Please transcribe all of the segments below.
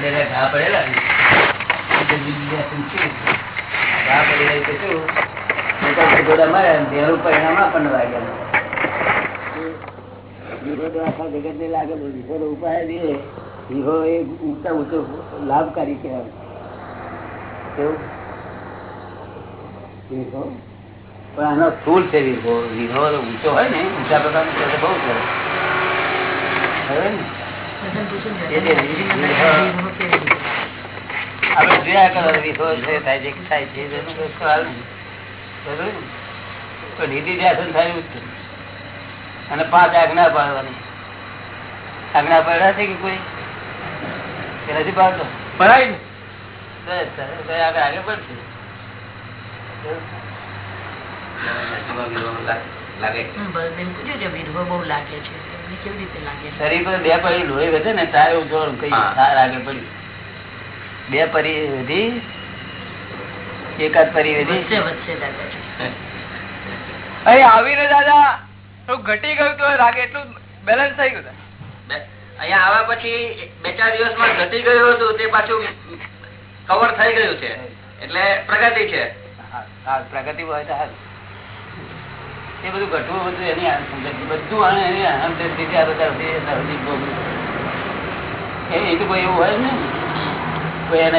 પડેલા ઘા પડેલા ઘા પડેલા તો શું ગોડા માર્યા તેનું પરિણામ આપણને લાગ્યા વિરોધ આખા જગત ને લાગેલો વિરોધ ઉપાય દે વિહો એ ઊંચા ઊંચો લાભકારી કહેવાય. કેવું? વિહો પણ આનો સ્થૂળ છે વિહો વિહો ઊંચો હોય ને ઊંચા પ્રકારનો બહુ સરસ હવે ને? જોયા કરો છે થાય છે થાય છે ધ્યાસન થાય જ અને પાંચ આજ્ઞા પાડવાની આજ્ઞા પાડ્યા છે કે કોઈ કે નથી પાડતો પડાય ને આગળ આગળ પડશે શરીર પર બે પડી લોહી વધે ને તારે કઈ. તાર પડી. બે પરી વધી એકાદ પરી વધી. અહીં આવીને દાદા ઘટી ગયું તો રાગે એટલું બેલેન્સ થઈ ગયું બે- અહીંયા આવ્યા પછી બે ચાર દિવસમાં ઘટી ગયું હતું તે પાછું કવર થઈ ગયું છે. એટલે પ્રગતિ છે. હા, હા, પ્રગતિ હોય તો હારું. એ બધું ઘટવું બધું એની. બધું આને એની આ બધા ભોગવું. એ તો કોઈ એવું હોય ને. કોઈ એના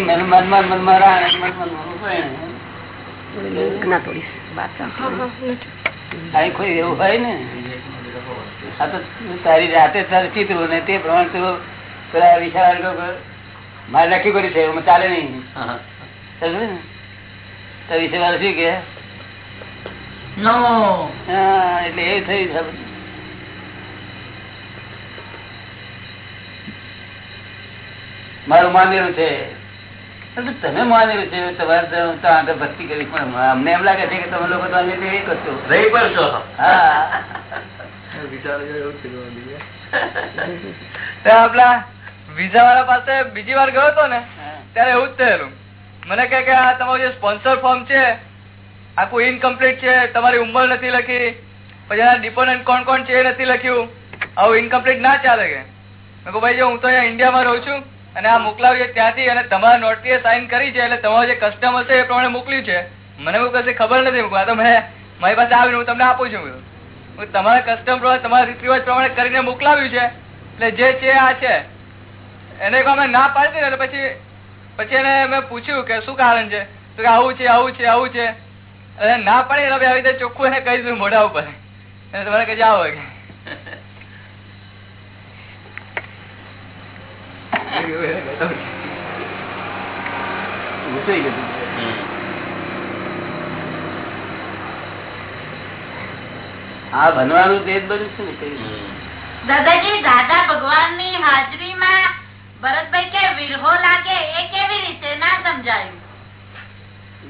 મન- મનમાં મનમાં રાણ મનમાં મનમાં પરિણે. કોઈ એવું હોય ને. આ તો તારી રાતે તારે ચિત્રો ને તે પ્રમાણે તું પેલા વિશાળ મારે નક્કી કરી છે ચાલે નહીં. ને? તો વિશે વાર શું કે? એટલે એ થયું છે. મારું માનેલું છે. તમે માનેલું છે તમારે તો આગળ ભક્તિ કરી પણ અમને એમ લાગે છે કે તમે લોકો તો એ કરશો રહી પણ છો. હા. આપડા વિઝા વાળા પાસે બીજી વાર ગયો હતો ને ત્યારે એવું જ થયેલું. મને કહે કે આ તમારું જે સ્પોન્સર ફોર્મ છે આખું ઇનકમ્પ્લીટ છે તમારી ઉંમર નથી લખી પછી એના ડિપોઝિટ કોણ કોણ છે એ નથી લખ્યું આવું ઇનકમ્પ્લીટ ના ચાલે કે. મેં કહું ભાઈ જો હું તો અહીંયા ઇન્ડિયામાં રહું છું અને આ મોકલાવ્યું છે ત્યાંથી અને તમારા નોટરીએ સાઇન કરી છે એટલે તમારો જે કસ્ટમર છે એ પ્રમાણે મોકલ્યું છે. મને એવું કશે ખબર નથી આ તો મેં મારી પાસે આવીને હું તમને આપું છું. કીધું, તમારા કસ્ટમ તમારા રીત રિવાજ પ્રમાણે કરીને મોકલાવ્યું છે એટલે જે છે આ છે. એને અમે ના પાડી એટલે પછી પછી એને મેં પૂછ્યું કે શું કારણ છે? તો કે આવું છે આવું છે આવું છે. અને ના પડે એટલે આવી રીતે ચોખ્ખું એને કહી દીધું મોઢા ઉપર. અને તમારે કે. જાઓ કે ભણવાનું તે જ બધું છે ને દાદાજી દાદા ભગવાનની હાજરીમાં ભરતભાઈ કે વિરહો લાગે એ કેવી રીતે? ના સમજાયું.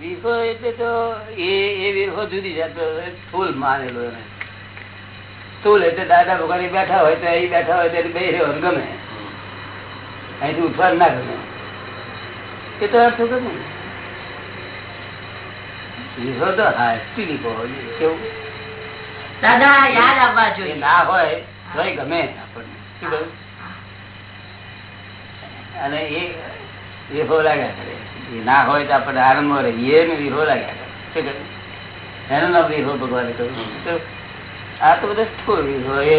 વિરહો એટલે તો એ એ વિરહો જુદી જાતો સ્થૂલ માનેલો એને સ્થૂલ એટલે દાદા ભગવાન બેઠા હોય તો એ બેઠા હોય તો બે રહ્યો ગમે. અહીંથી ઉઠવા ના ગમે. એ તો અર્થ ગમે. વિરહો તો હાસ્તી લીધો હોય કેવું? દાદા યાદ આવવા જોઈએ. ના હોય તો ગમે આપણને. શું કહ્યું? અને એ વિરહો લાગ્યા કરે. ના હોય તો આપણે આનંદમાં રહીએ ને વિહો લાગ્યા કરે. શું એનું નામ વિરહો ભગવાને કહ્યું. આ તો બધા સ્થૂળ વિરહો? એ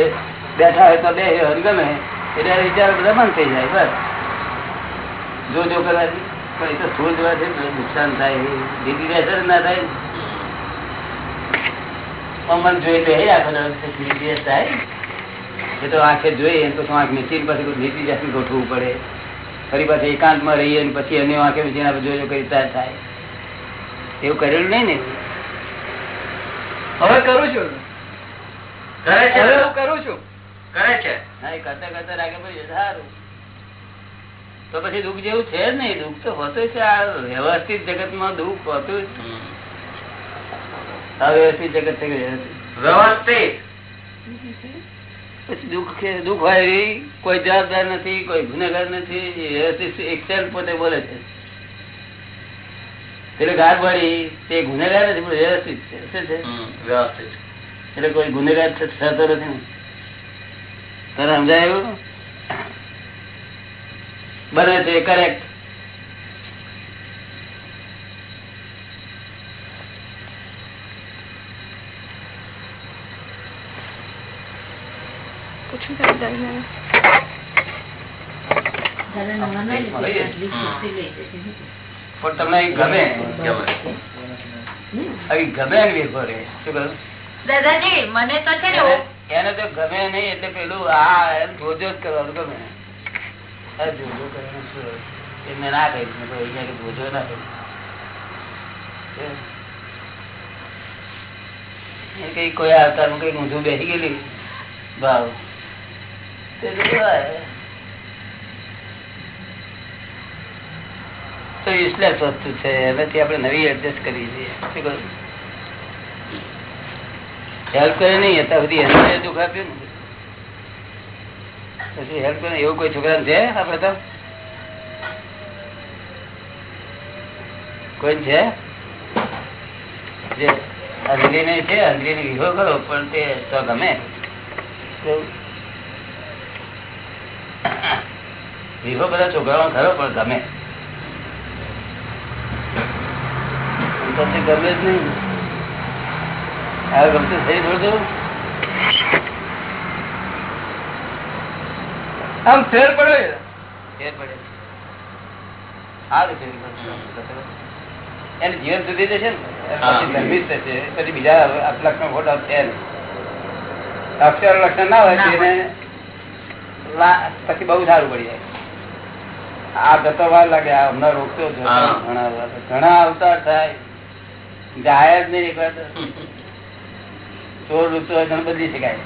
બેઠા હોય તો બે ગમે, એટલે વિચારો બધા બંધ થઈ જાય, બસ. જો જો કરવાથી પણ એ તો સ્થૂળ જોવાથી નુકસાન થાય દીદી અસર ના થાય મન જોઈ લે આખો દિવસ થાય. એ તો આંખે જોઈએ તો આંખ નીચી પછી નીતિ જાતનું ગોઠવવું પડે. ફરી પાછી એકાંતમાં રહીએ ને પછી અન્ય આંખે જોજો કરી થાય. એવું કરેલું નહીં ને હવે કરું છું. કરે છે? હવે હું કરું છું. કરે છે? હા એ કરતા કરતા રાગે પછી સારું. તો પછી દુઃખ જેવું છે જ નહીં. દુઃખ તો હોતું છે. આ વ્યવસ્થિત જગતમાં દુઃખ હોતું જ અવ્યવસ્થિત જગત છે વ્યવસ્થિત. દુઃખ હોય કોઈ જવાબદાર નથી કોઈ ગુનેગાર નથી પોતે બોલે છે. એટલે ગાર પડી તે ગુનેગાર નથી પણ વ્યવસ્થિત છે. વ્યવસ્થિત. એટલે કોઈ ગુનેગાર થતો નથી. ને સમજાય સમજાયું બને છે કરેક્ટ પણ તમને અહીં ગમે અહીં ગમે એની શું દાદાજી મને તો છે ને એને- તો ગમે નહીં એટલે પેલું આ જોજો જ કરવાનું ગમે. જોજો કરવાનું શું હોય? મેં ના કહ્યું મેં અહીંયા જોજો ના કઈ કોઈ આવતારમાં કઈ ઊંધું બેસી ગયેલી? ભાવ તે યુઝલેસ વસ્તુ છે. એનાથી આપણે નવી એડજસ્ટ કરી દઈએ હેલ્પ કરે નહીં અત્યાર સુધી એને દુઃખ આપ્યું ને. પછી હેલ્પ કરે એવું કોઈ છોકરા છે આપડે તો કોઈ છે? અંજલી ને છે અંજલી ને વિહો કરો, પણ તે તો ગમે? વિહો બધા છોકરાઓ ખરો પણ ગમે પછી ગમે જ નહીં. આ ગમતું થઈ થોડું આમ ફેર પડે. ફેર પડે. સારું એને જીવન સુધી જશે ને. પછી થશે પછી બીજા લક્ષણ ખોટા છે નહીં. અક્ષર લક્ષણ ના હોય એને પછી બહુ સારું પડી જાય. આ જતો વાર લાગે હમણાં રોકતો ઘણા. ઘણા અવતાર થાય. જાય જ નહીં એકવાર. ચોર રૂપતો હોય બદલી શકાય.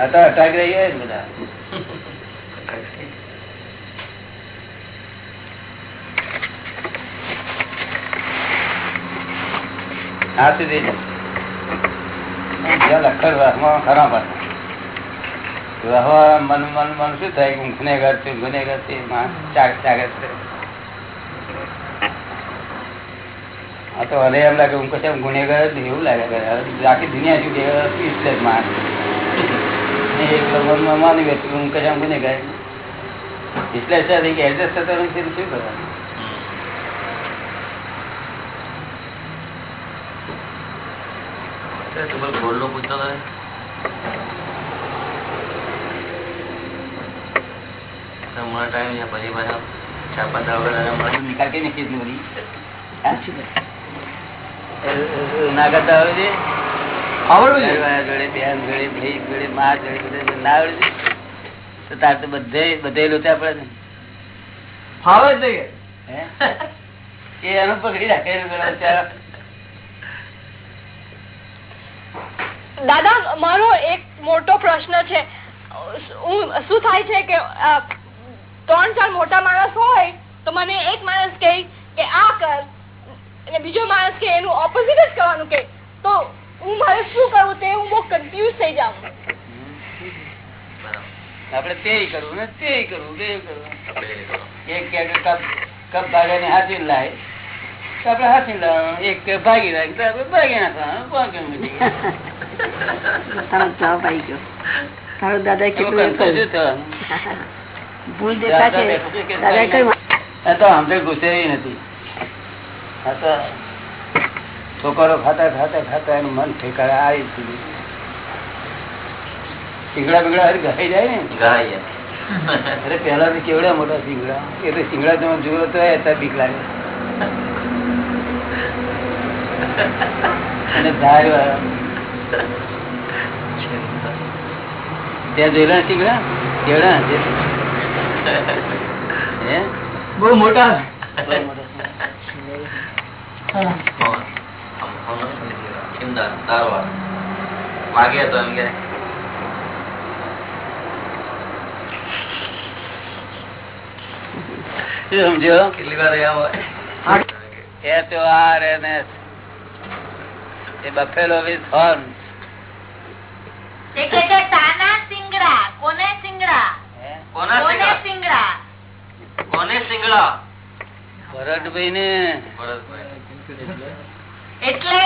આ તો અટાક રહી હોય ને બધા. આ સુધી. લખર ખરા પાછા. વાહવા મન મન મન શું થાય? કે હું ગુનેગાર છું, ગુનેગાર છે આ તો હવે એમ લાગે, હું કશે ગુનેગાર જ એવું લાગે આખી દુનિયા શું કે એટલે માન એક મનમાં માની બેઠું હું કશે ગુનેગાર એટલે એડજસ્ટ થતો નથી શું કરવાનું? ગોલ્ડનું પૂછતો હતો હમણાં ટાઈમ છે પછી પાછા ચાર પાંચ વગર નિકાલ કઈ નથી એટલી બધી. હા? એ, એ, ના કરતા આવે છે? આવડવું જોડે બેન જોડે ભાઈ જોડે મા જોડે બધે ના આવડે તો તાર તો બધે બધે લોચા પડે ને ફાવે જ નહીં. એ એનું પકડી રાખે એનું પેલા બચારા. દાદા મારો એક મોટો પ્રશ્ન છે. હું શું થાય છે કે ત્રણ ચાર મોટા માણસ હોય તો મને એક માણસ કહે કે આ કર. અને બીજો માણસ કે એનું ઓપોઝિટ જ કરવાનું. કે તો હું મારે શું કરવું? તે હું બહુ કન્ફ્યુઝ થઈ જાઉં. આપડે તે કરવું ને તે કરવું તે કરવું. એક કે કપ કપ ભાગે ને હાથી લાય. તો આપણે હાથી લાવવાનું. એક કે ભાગી લાય તો આપડે ભાગી નાખવાનું. ભાગ્યું. તારો જવાબ આવી ગયો. તારો દાદા કેટલું એ ભૂલ દેખાશે. દાદા કઈ તો આમ ગુસે નથી. છોકરો ખાતા ખાતા ખાતા એનું મન ઠેકાણે આવી સુધી સિંગડા બીગડા હરી જાય ને? ગાય છે. અરે પેલા તો કેવડા મોટા સિંગડા એ તો સિંગડા તમે જુઓ તો બીક લાગે. અને ધાર વાળા. ત્યાં જોયેલા સિંગડા કેવડા બહુ મોટા. દારવાળ. વાગે તો એમ કે. સમજો? કેટલી વાર રહ્યા હોય? R N S A buffalo with horn કોને સિંગડા? કોના કોને સિંગડા? ભરતભાઈ. ને એટલે?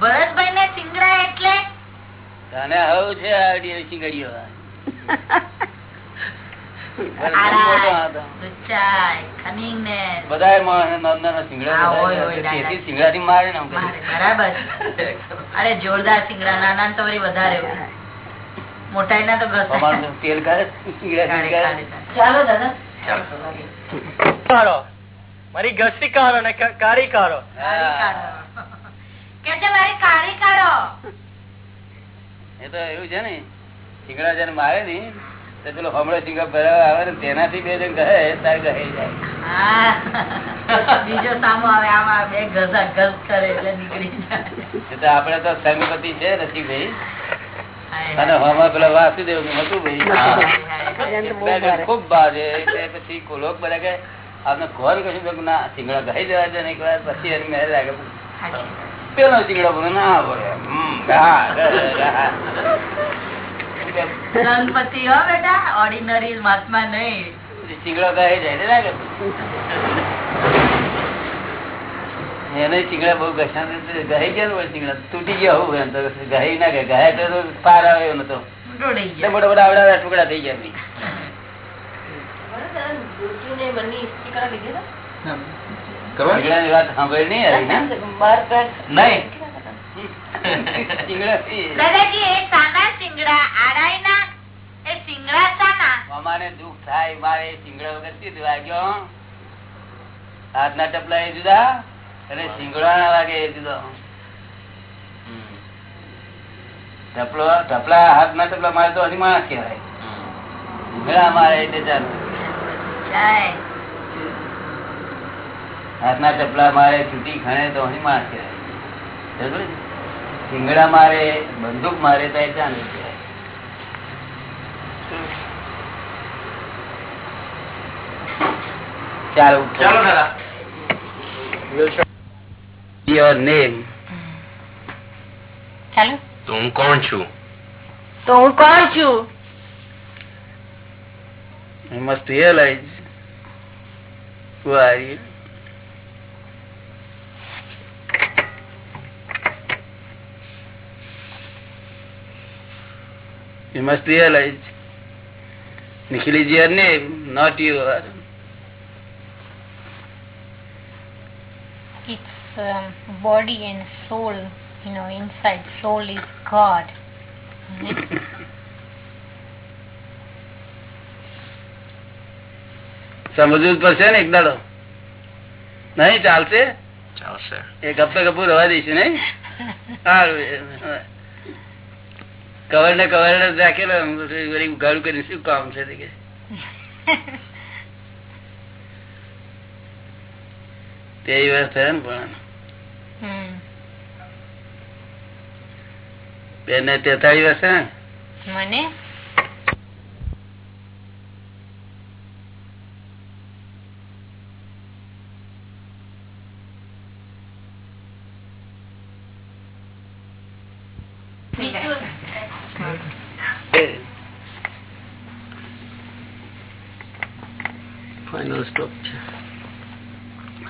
ભરતભાઈ સિંગડા એટલે? તને છે આડીઓ સિંગડીઓ જોરદાર સિંગડા નાના તો વધારે હોય. મોટાઈના તો તેલ. ચાલો દાદા. કારો. મારી ને એ તો એવું છે શિંગડા મારે તો પેલો હમણાં શિંગડા ભરાવા આવે ને તેનાથી બે જણ કહે તાર કહે જાય. બીજો સામો આવે આમાં બે ઘસા ઘસ કરે એટલે નીકળી જાય. આપડે તો સમીપતિ છે નથી હાય, અને હાય. પેલા વાસુદેવનું હતું ભાઈ. ખૂબ બાજે પછી લોક બધા કે આપને કોણ કશું ના સિંગડા ગાઈ દેવા છે ને એક વાર પછી એને મેળ લાગે. પેલો સિંગડો બોલે ના બોલે ગણપતિ હો બેટા ઓર્ડિનરી મહાત્મા નહીં. શિંગડો ગાઈ જાય લાગે એને ચીંગડા બહુ ઘસા ગહી ગયા ને ચીંગડા? તૂટી ગયા હોવું એમ તો ગહી ના ગયા ગયા તો પાર આવે એમ નતો મોટા મોટા આવડા ટુકડા થઈ ગયા ને? ટપલા જુદા. અને સિંગડા ના લાગે એ જુદો ઢપલા હાથ ના ઢપલા મારે તો અનિમાણસ કહેવાય. શિંગડા મારે એટલે ચાલુ. જાય. હાથના ચપલા મારે છૂટી ખણે તો અનિમાણસ કહેવાય. સિંગડા મારે બંદૂક મારે તો એ ચાલુ કહેવાય. ચાલો ચાલો દાદા. યોર નેમ હેલો તો હું કોણ છું તો હું કોણ છું You must realize who are you. You must realize Nikhil is your name, not you are. Um, body and soul you know inside soul is god. સમજવું પડશે ને એક દાડો. નહીં ચાલશે? ચાલશે. એ ગપ્પે ગપુ રવા દઈશું નહીં? સારું કવર ને કવર રાખેલો ઉઘાડું કરીને શું કામ છે તે કે? તે વર્ષ થયા ને પણ. બેન ને તેતાળીસ વર્ષ મને?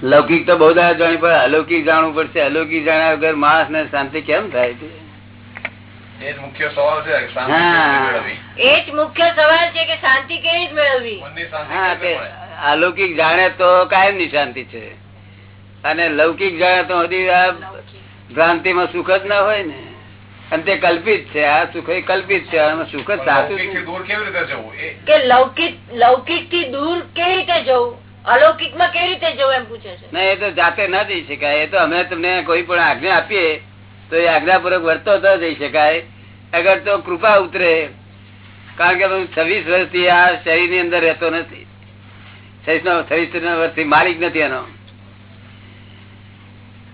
લૌકિક તો બહુ દાદા જાણી પડે અલૌકિક જાણવું પડશે. અલૌકિક જાણ્યા વગર માણસ ને શાંતિ કેમ થાય છે? એ જ મુખ્ય સવાલ છે કે શાંતિ કેવી રીતે મેળવવી? એ જ મુખ્ય સવાલ છે કે શાંતિ કેવી રીતે મેળવવી? મનની શાંતિ હા કેવી તે રીતે મળે? અલૌકિક જાણે તો કાયમની શાંતિ છે. અને લૌકિક જાણે તો હજી આ ભ્રાંતિમાં સુખ જ ના હોય ને. અને તે કલ્પિત છે આ સુખ એ કલ્પિત છે આમાં સુખ જ સાચું દૂર કેવી રીતે જવું? કે લૌકિક લૌકિકથી દૂર કેવી રીતે જવું? તો કૃપા ઉતરે, કારણ કે છવ્વીસ વર્ષથી આ શરીરની અંદર રહેતો નથી. છવ્વીસ વર્ષથી માલિક નથી એનો.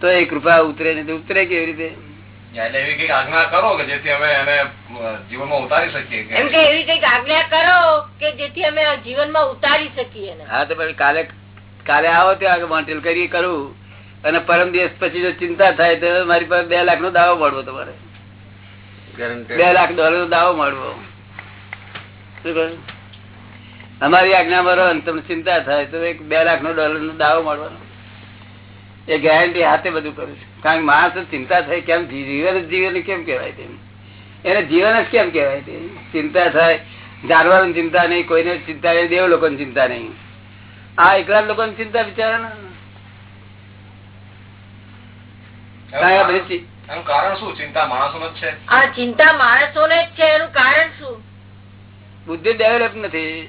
તો એ કૃપા ઉતરે ઉતરે કેવી રીતે? એટલે એવી કંઈક આજ્ઞા કરો કે જેથી અમે એને જીવનમાં ઉતારી શકીએ એમ કે એવી રીતે આજ્ઞા કરો કે જેથી અમે જીવનમાં ઉતારી શકીએ હા તો પછી કાલે કાલે આવો ત્યાં આગળ કરી કરું. અને પરમ દિવસ પછી જો ચિંતા થાય તો મારી પાસે બે લાખ નો દાવો મળવો તમારે. બે લાખ ડોલર નો દાવો મળવો. અમારી આજ્ઞા મરો અને તમને ચિંતા થાય તો એક બે લાખ નો ડોલર નો દાવો મળવાનો. એ ગેરંટી હાથે બધું કરું છું કારણ કે માણસ ચિંતા થાય કેમ? જીવન જીવન કેમ કેવાય તેમ? એને જીવન જ કેમ કેવાય તે ચિંતા થાય. જાનવરોની ચિંતા નહીં કોઈને ચિંતા નહીં દેવ લોકોની ચિંતા નહીં. આ એકલા લોકોની ચિંતા બિચારા કારણ શું? ચિંતા માણસો છે? આ ચિંતા માણસો ને જ છે એનું કારણ શું? બુદ્ધિ ડેવલપ નથી.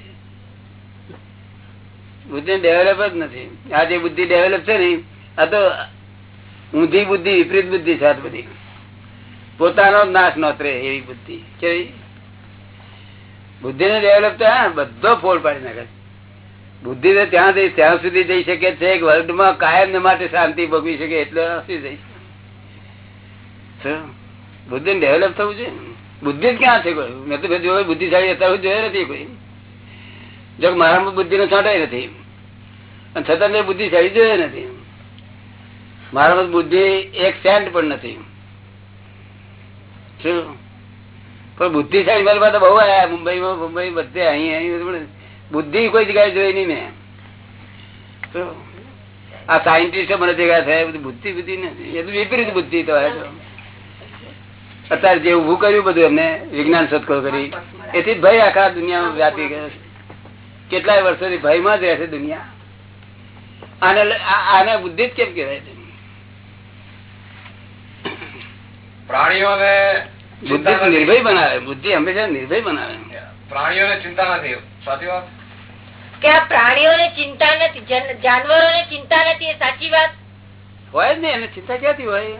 બુદ્ધિ ડેવલપ જ નથી. આ જે બુદ્ધિ ડેવલપ છે ને આ તો ઊંધી બુદ્ધિ, વિપરીત બુદ્ધિ છે બધી પોતાનો નાશ નોતરે એવી બુદ્ધિ. કેવી? બુદ્ધિ ને ડેવલપ તો બધો ફોડ પાડી નાખે બુદ્ધિ તો ત્યાં જઈ ત્યાં સુધી જઈ શકે છે વર્લ્ડમાં કાયમ ને માટે શાંતિ ભોગવી શકે એટલે સુધી જઈ બુદ્ધિ ને ડેવલપ થવું છે બુદ્ધિ જ ક્યાં છે કોઈ? મેં તો જોયું બુદ્ધિશાળી અત્યારે સુધી નથી કોઈ. જો મારામાં બુદ્ધિ નો છાંટાય નથી. અને છતાં બુદ્ધિશાળી જોયે નથી. મારામાં બુદ્ધિ એક સેન્ટ પણ નથી. પણ બુદ્ધિશાળી મારી પાસે બહુ આયા, મુંબઈમાં, મુંબઈ બધે, અહીં અહીં બુદ્ધિ કોઈ જગ્યાએ જોઈ નહીં મેં. આ સાયન્ટિસ્ટ મને ભેગા થયા બધી બુદ્ધિ બુદ્ધિ નથી એ તો વિપરીત બુદ્ધિ તો અત્યારે જે ઉભું કર્યું બધું એમને, વિજ્ઞાન શોધખોળ કરી. એથી ભય આખા દુનિયામાં વ્યાપી ગયો કેટલાય વર્ષોથી ભયમાં જ રહે છે દુનિયા. આને આને બુદ્ધિ જ કેમ કહેવાય છે પ્રાણીઓને બુદ્ધિ. નિર્ભય બનાવે બુદ્ધિ હંમેશા નિર્ભય બનાવે. પ્રાણીઓને ચિંતા નથી. સાચી વાત? કે આ પ્રાણીઓને ચિંતા નથી જાનવરોને ચિંતા નથી એ સાચી વાત? હોય જ ને એને ચિંતા ક્યાંથી હોય?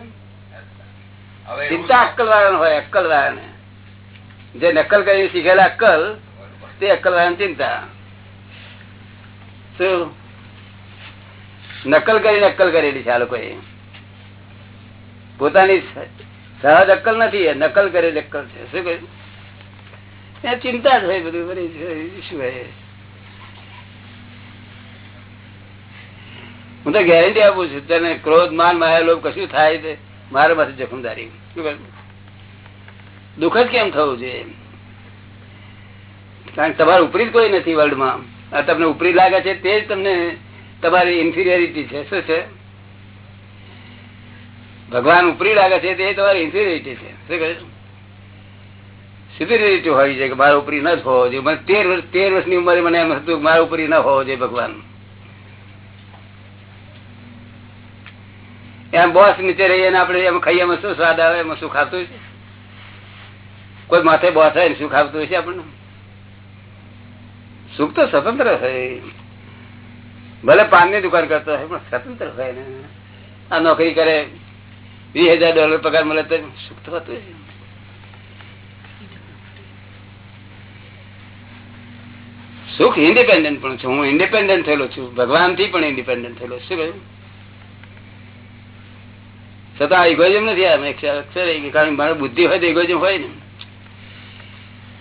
ચિંતા અક્કલ વાળા હોય અક્કલ વાળાને જે નકલ કરી શીખેલા અક્કલ તે અક્કલ વાળા ચિંતા. શું? નકલ કરીને અક્કલ કરેલી છે આ લોકોએ. પોતાની સહજ અક્કલ નથી નકલ કરે અક્કલ છે. શું કહ્યું? એ ચિંતા હોય બધું હું તો ગેરંટી આપું છું, તને ક્રોધ, માન, માયા, લોભ કશું થાય છે મારા પાસે જખમદારી? દુઃખ જ કેમ થવું જોઈએ કારણ કે તમારા ઉપરી જ કોઈ નથી વર્લ્ડમાં આ તમને ઉપરી લાગે છે, તે જ તમને તમારી ઇન્ફિરિયરિટી છે. શું છે? ભગવાન ઉપરી લાગે છે તે તમારી ઇન્ફિરિટી છે. શું હોય છે કે મારા ઉપરી ન જ હોવો જોઈએ. તેર તેર વર્ષની ઉંમરે મને એમ હતું મારા ઉપરી ન હોવો જોઈએ ભગવાન. એમ બોસ નીચે રહીએ ને આપણે એમ ખાઈએ, એમાં શું સ્વાદ આવે? એમાં સુખ આવતું છે કોઈ માથે બોસ હોય ને સુખ આવતું હશે આપણને? સુખ તો સ્વતંત્ર હોય. ભલે પાનની દુકાન કરતો હોય, પણ સ્વતંત્ર હોય ને. આ નોકરી કરે વીસ હજાર ડોલર પગાર મળે તો સુખ તો હતું સુખ ઇન્ડિપેન્ડન્ટ પણ છું. હું ઇન્ડિપેન્ડન્ટ થયેલો છું. ભગવાનથી પણ ઇન્ડિપેન્ડન્ટ થયેલો. શું કહ્યું? છતાં ઇગોઇઝમ નથી. અક્ષર કારણ મારો બુદ્ધિ હોય તો ઇગોઇઝમ હોય ને.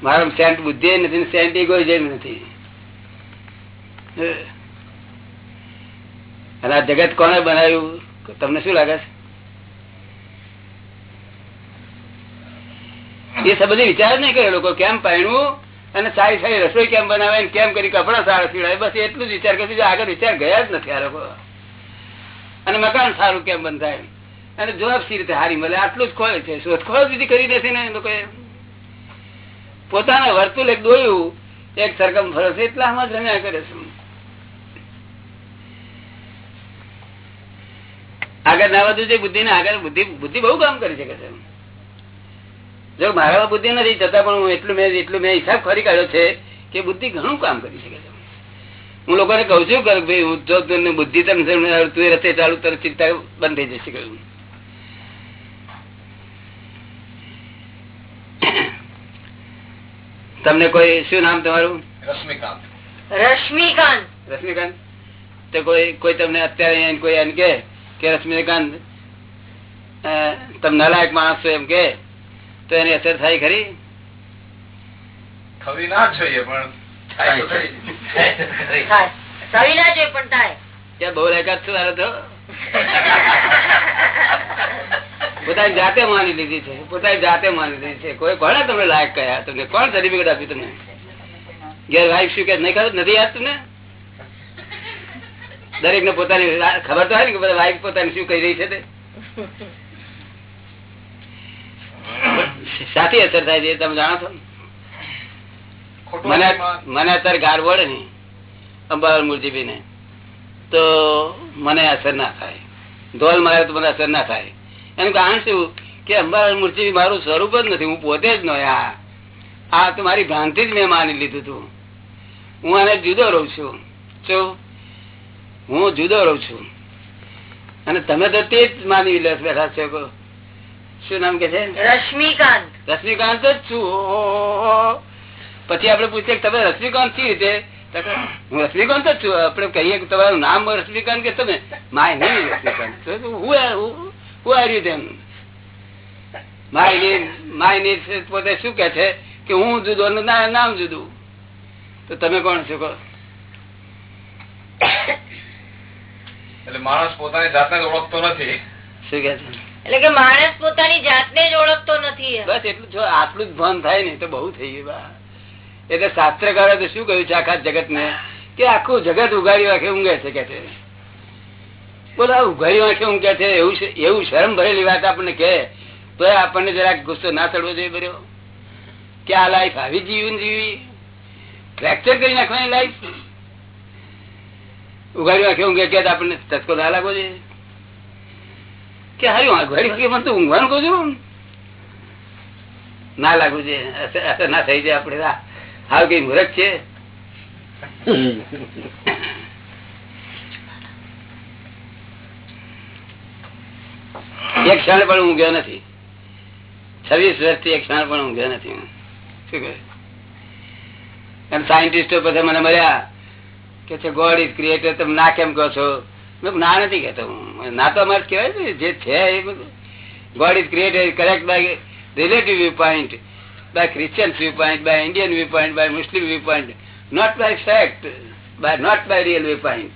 મારો સેન્ટ બુદ્ધિ નથી સેન્ટ ઇગોઇઝમ નથી. અને આ જગત કોને બનાવ્યું? તમને શું લાગે છે? એ સંબંધી વિચાર નહીં કરે લોકો કેમ પહેણવું અને સારી સારી રસોઈ કેમ બનાવે કેમ કરી કપડા સારા સીવડાવે, બસ એટલું જ વિચાર કરશે આગળ વિચાર ગયા જ નથી આ લોકો. અને મકાન સારું કેમ બંધાય? અને જવાબ રીતે હારી મળે, આટલું જ ખોય છે. શોધખોળ સુધી કરી નથી ને લોકોએ. પોતાના વર્તુળ એક દોયું, એક સરકમ એટલા એટલામાં જ રમ્યા કરે છે. આગળ ના વધુ છે બુદ્ધિ ને આગળ, બુદ્ધિ બુદ્ધિ બહુ કામ કરી શકે છે. જો મારા બુદ્ધિ નથી છતાં પણ હું એટલું મેં એટલું મેં હિસાબ ખરી કાઢ્યો છે કે બુદ્ધિ ઘણું કામ કરી શકે છે. હું લોકોને કઉ છું કે ભાઈ હું જો તને બુદ્ધિ તમને તું રસ્તે ચાલુ તને ચિંતા બંધ થઈ જશે કહ્યું તમને કોઈ શું નામ તમારું? રશ્મિકાંત. રશ્મિકાંત. રશ્મિકાંત? તો કોઈ કોઈ તમને અત્યારે કોઈ એમ કે કે રશ્મિકાંત તમને તમે નલાયક માણસ છો એમ કે તો એની અસર થાય ખરી? થવી ના જોઈએ પણ થાય તો ખરી. થાય. થવી ના જોઈએ પણ થાય. ત્યાં બહુ લાયકાત છું તો. પોતાની જાતે માની લીધી છે પોતાની જાતે માની લીધી છે. કોઈ કોને તમને લાયક કયા તમને કોણ સર્ટિફિકેટ આપ્યું તમને? ઘેર વાઈફ શું કે નહીં ખબર? નથી યાદ તમને? દરેક ને પોતાની ખબર તો હોય ને કે વાઈફ પોતાની શું કહી રહી છે તે? સાથી અસર થાય છે તમે જાણો છો મને મને અત્યારે ગાર વળે ને અંબાલાલ મુરજીભી ને તો મને અસર ના થાય. ધોલ મારે તો મને અસર ના થાય. એનું કારણ શું? કે અંબાલાલ મુરજીભી મારું સ્વરૂપ જ નથી હું પોતે જ નહીં આ. આ તો મારી ભ્રાંતિ જ મેં માની લીધું હતું. હું આને જુદો રહું છું. જો હું જુદો રહું છું. અને તમે તો તે જ માની બેઠા છો. શું નામ કે છે? રશ્મિકાંત. રશ્મિકાંત જ છું. પછી આપડે પૂછીએ કે તમે રશ્મિકાંત સી રીતે? હું રશ્મિકાંત જ છું. આપડે કહીએ કે તમારું નામ રશ્મિકાંત કે તમે? માય નહીં રશ્મિકાંત. હું આવ્યું તેમ માય માયની પોતે શું કે છે? કે હું જુદો નામ જુદું. તો તમે કોણ છો કહો? એટલે માણસ પોતાની જાતને જ ઓળખતો નથી. શું કે છે? એટલે કે માણસ પોતાની જાતને જ ઓળખતો નથી બસ એટલું જો. આટલું જ ભાન થાય ને તો બહુ થઈ ગયું, બા. એટલે શાસ્ત્રકારે તો શું કહ્યું છે આખા જગત ને કે આખું જગત ઉગાડી વાંખે ઊંઘે છે, કે છે? બોલો ઉઘાડી વાંખે ઊંઘે છે? એવું એવું શરમ ભરેલી વાત આપણને કે? તો આપણને જરાક ગુસ્સો ના ચડવો જોઈએ બર્યો કે આ લાઈફ આવી જીવન જીવી. ફ્રેક્ચર કરી નાખવાની લાઈફ ઉઘાડી વાંખે ઊંઘે કે આપણને ચસ્કો ના લાગવો જોઈએ? કે હારી ઉઘાડી વાંખે મને ઊંઘવાનું કહું છું. ના લાગવું છે, અસર ના થઈ જાય આપડે હાલ કઈ મુહૂર્ત છે. એક ક્ષણ પણ ઊંઘ્યો નથી. છવ્વીસ વર્ષથી એક ક્ષણ પણ ઊંઘ્યો નથી. શું કહે? એમ સાયન્ટિસ્ટો પછી મને મળ્યા કે છે ગોડ ઇઝ ક્રિએટર તમે ના કેમ કહો છો? ના નથી કહેતો હું ના તો અમારે કહેવાય ને જે છે એ બધું God is created correct by relative viewpoint, by Christian viewpoint, by Indian viewpoint, by Muslim viewpoint, not by fact, by not by real viewpoint.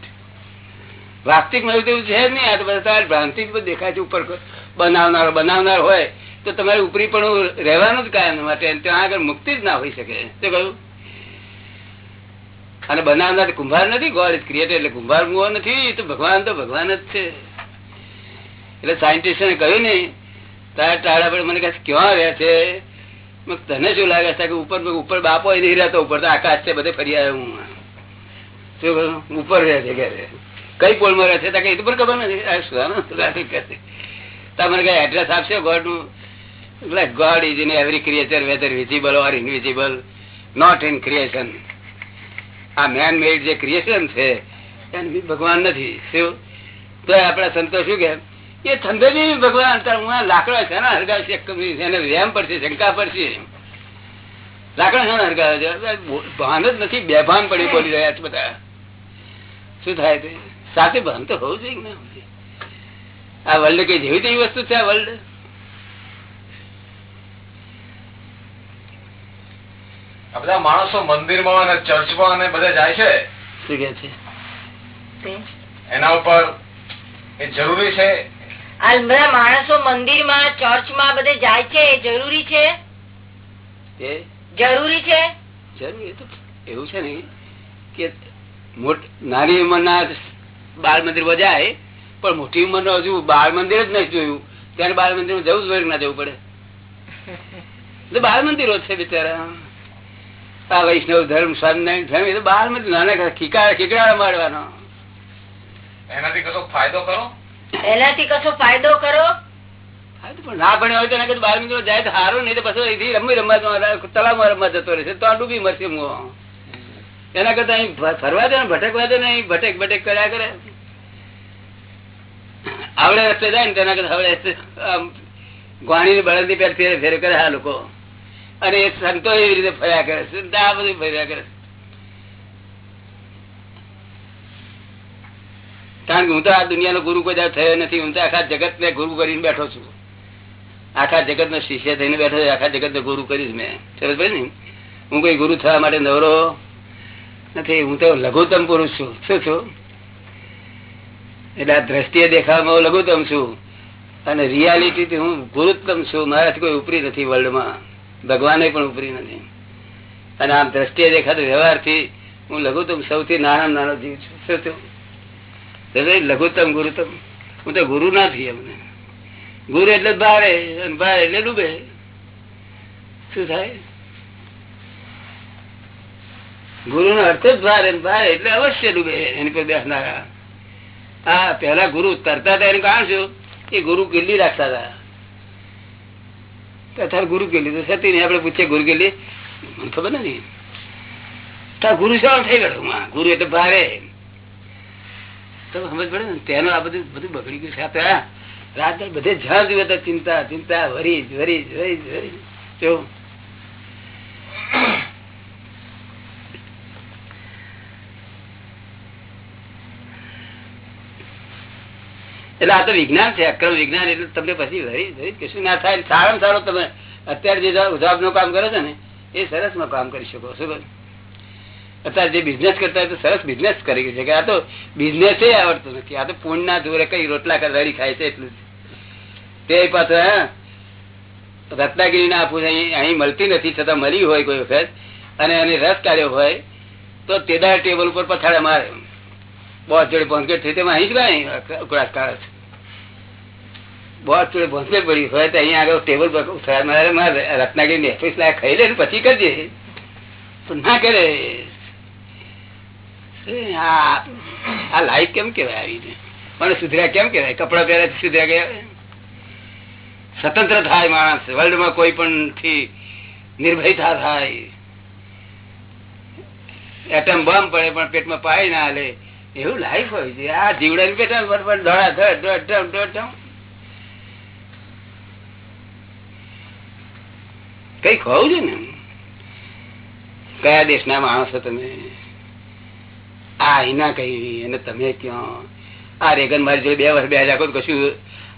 વાસ્તવિકમાં એવું છે નહીં આ તો બધા તમારી ભ્રાંતિ દેખાય છે ઉપર બનાવનાર બનાવનાર હોય તો તમારે ઉપરી પણ રહેવાનું જ કાયમ માટે ત્યાં આગળ મુક્તિ જ ના હોઈ શકે શું કહ્યું અને બનાવનાર કુંભાર નથી ગોડ ઇઝ ક્રિએટેડ એટલે કુંભાર મુવો નથી, તો ભગવાન તો ભગવાન જ છે. એટલે સાયન્ટિસ્ટે કહ્યું ને, તારા ટાળા પર મને કહે ક્યાં રહે છે? તને શું લાગે છે? કે ઉપર ઉપર બાપો નહીં રહેતો, ઉપર તો આકાશ છે, બધે ફરી આવ્યો હું. શું? ઉપર રહે છે ઘરે. કઈ પોલમાં રહે છે? તો એ તો પણ ખબર નથી. તમને કઈ એડ્રેસ આપશે ગોડનું. એટલે God is in every creature whether visible or invisible not in creation આ મેન મેડ જે ક્રિએશન છે એમ ભગવાન નથી, શું? તો આપડા સંતો શું કે, એ ધંધો બી ભગવાન હું લાકડા છે? ને હરગાવશે એને વેમ પડશે શંકા પડશે. લાકડા છે? ને હરગાવે છે ભાન જ નથી, બેભાન પડી બોલી રહ્યા છે બધા. શું થાય તે? સાથે ભાન તો હોવું જોઈએ? આ વર્લ્ડ કઈ જેવી તેવી વસ્તુ છે આ વર્લ્ડ આ બધા માણસો મંદિરમાં અને ચર્ચમાં અને બધા જાય છે? શું કે છે? એના ઉપર એ જરૂરી છે? બધા માણસો મંદિરમાં ચર્ચમાં બધે જાય છે એ જરૂરી છે? જરૂરી છે? જરૂર એવું છે ને કે મોટ નાની ઉંમરના બાળ મંદિર જાય પણ મોટી ઉંમરનો હજુ બાળ મંદિર જ નથી જોયું. ત્યારે બાળ મંદિર જવું જ ના જવું પડે. બાળ મંદિરો છે બિચારા. આ વૈષ્ણવ ધર્મ સ્વામિનારાયણ ધર્મ એ તો મંદિર નાના ખીકા ખીકડા મારવાનો. એનાથી કશો ફાયદો કરો એનાથી કશો ફાયદો કરો ના ભણ્યો હોય તો એના બાર મિત્રો જાય તો સારું નહીં તો પછી અહીંથી રમી રમવા તળાવમાં રમવા જતો રહેશે તો આ ડૂબી મરશે હું એના કરતા અહીં ફરવા દે ને ભટકવા દે ને અહીં ભટેક ભટેક કર્યા કરે. આવડે રસ્તે જાય ને તેના કરતા આવડે રસ્તે ગવાણી બળદની પેર ફેરે ફેરે કરે આ લોકો. અને એ સંતો એવી રીતે ફર્યા કરે આ બધું ફર્યા કરે. કારણ કે હું તો આ દુનિયાનો ગુરુ કોઈ થયો નથી, હું તો આખા જગત ને ગુરુ કરીને બેઠો છું. આખા જગત નો શિષ્ય થઈને બેઠો આખા જગત ને ગુરુ કરીશ મેં. સરસ ભાઈ ને? હું કોઈ ગુરુ થવા માટે નવરો નથી, હું તો લઘુત્તમ પુરુષ છું. શું છું? એટલે આ દ્રષ્ટિએ દેખાવામાં હું લઘુત્તમ છું. અને રિયાલિટી હું ગુરુત્તમ છું. મારાથી કોઈ ઉપરી નથી વર્લ્ડમાં ભગવાને પણ ઉપરી નથી. અને આમ દ્રષ્ટિએ દેખાતો વ્યવહારથી હું લઘુત્તમ સૌથી નાના નાનો જીવ છું. શું લઘુત્તમ, ગુરુત્તમ. હું તો ગુરુ નથી અમને ગુરુ એટલે ભારે અને ભારે એટલે ડૂબે. શું થાય? ગુરુ નો અર્થ જ ભારે ભાર એટલે અવશ્ય ડૂબે. એની પર બેસનારા. હા પેલા ગુરુ તરતા હતા, એનું કારણ શું? એ ગુરુ કિલ્લી રાખતા હતા. તાર ગુરુ કિલ્લી તો સતી ને આપડે પૂછીએ ગુરુ મને ખબર નથી. તાર ગુરુ શું થઈ ગયો? ગુરુ એટલે ભારે. તમે સમજ પડે ને, તેનું આ બધું બધું બગડી ગયું સાથે રાત બધે જ્યાં જુએ ચિંતા ચિંતા, વરી વરી વરી વરી જ. કેવું? એટલે આ તો વિજ્ઞાન છે અક્રમ વિજ્ઞાન એટલે તમને પછી કશું ના થાય. સારામાં સારો તમે અત્યારે જે જવાબ કામ કરો છો ને, એ સરસ કામ કરી શકો શું? અત્યારે જે બિઝનેસ કરતા હોય તો સરસ બિઝનેસ કરી છે કે આ તો બિઝનેસ આવડતું નથી. આ તો પૂર્ણ ના જોરે કઈ રોટલા રડી ખાય છે એટલું તે પાછો, હા રત્નાગીરી ના આપું અહીં મળતી નથી છતાં મળી હોય કોઈ વખત. અને એને રસ કાઢ્યો હોય, તો તેદાર ટેબલ ઉપર પથાડે મારે. બોસ જોડે ભોંસકેટ થઈ તેમાં અહીં જ ગયા ઉકળાટ કાઢે છે. બોસ જોડે ભોંસકેટ પડી. હોય તો અહીંયા આગળ ટેબલ રત્નાગીરી ઓફિસ લાયક ખાઈ લે પછી કરજે. પણ ના કરે. આ આ લાઈફ કેમ કેવાય આવીને પણ સુધર્યા કેમ કેવાય કપડા પહેરે સુધર્યા કેવાય સ્વતંત્ર થાય માણસ. વર્લ્ડમાં કોઈ પણ થી નિર્ભયતા થાય. એટમ બમ પડે પણ પેટમાં પાય ના હાલે. એવું લાઈફ હોય છે. આ જીવડા પેટા બરોબર દોડા ધડ દોડ ધમ કઈ ખોવું છે ને કયા દેશના માણસો તમે? આ અહીંના કઈ અને તમે ક્યાં? આ રેગન મારી જોડે બે વર્ષ બે હજાર કશું